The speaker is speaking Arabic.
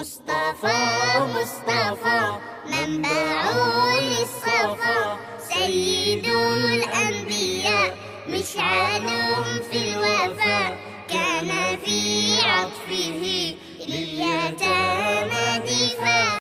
مصطفى مصطفى منبع للصفا. سيد الأنبياء مشعل